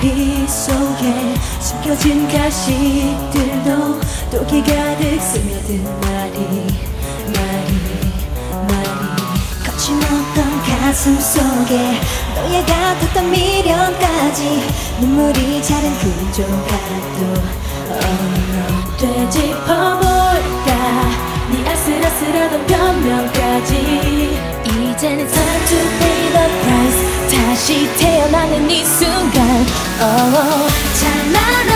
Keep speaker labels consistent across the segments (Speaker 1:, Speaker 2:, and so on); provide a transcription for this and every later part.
Speaker 1: 빛 속에 숨겨진 가식들도 또기 가득 스며든 말이 말이 말이. 거침없던 가슴 속에 너의 같았던 미련까지 눈물이 자른 그 조각도 oh, 되짚어볼까? 네 아슬아슬하던 변명까지. 이제는 time to pay the price 다시 태어나는 이 순간. oh, 찬란한 날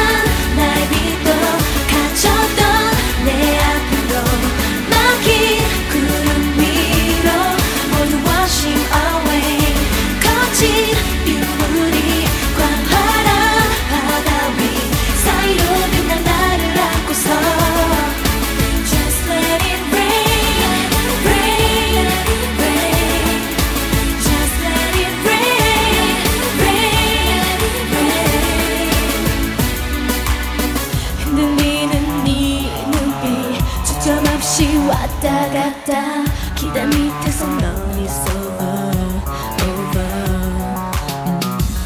Speaker 1: 없이 왔다 갔다. 기대 밑에서 넌 is over, over.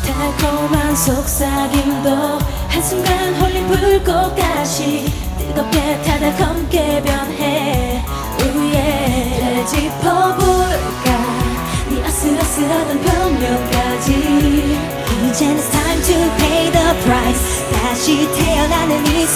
Speaker 1: 달콤한 속삭임도 한순간 홀린 불꽃같이 뜨겁게 타다 검게 변해. 우예 되짚어볼까? 네 아슬아슬하던 변명까지. 이제는 it's time to pay the price. 다시 태어나는 이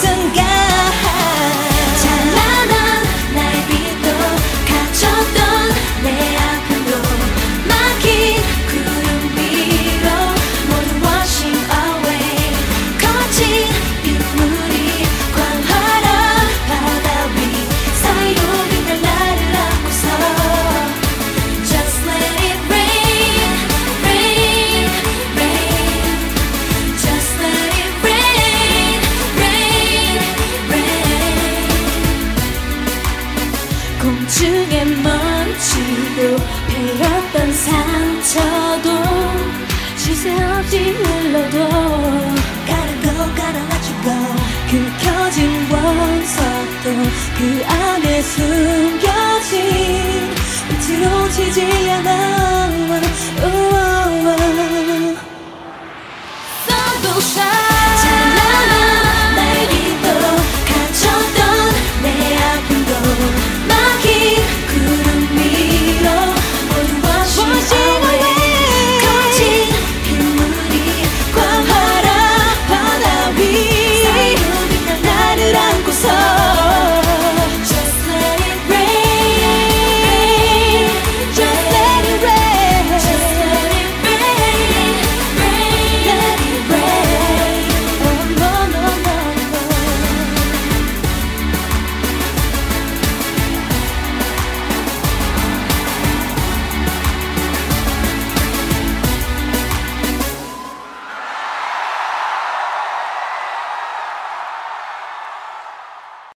Speaker 1: 멈추고 베었던 상처도 시세 없이 흘러도 Gotta go, gotta let you go 긁혀진 원석도 그 안에 숨겨진 빛으로 지지 않아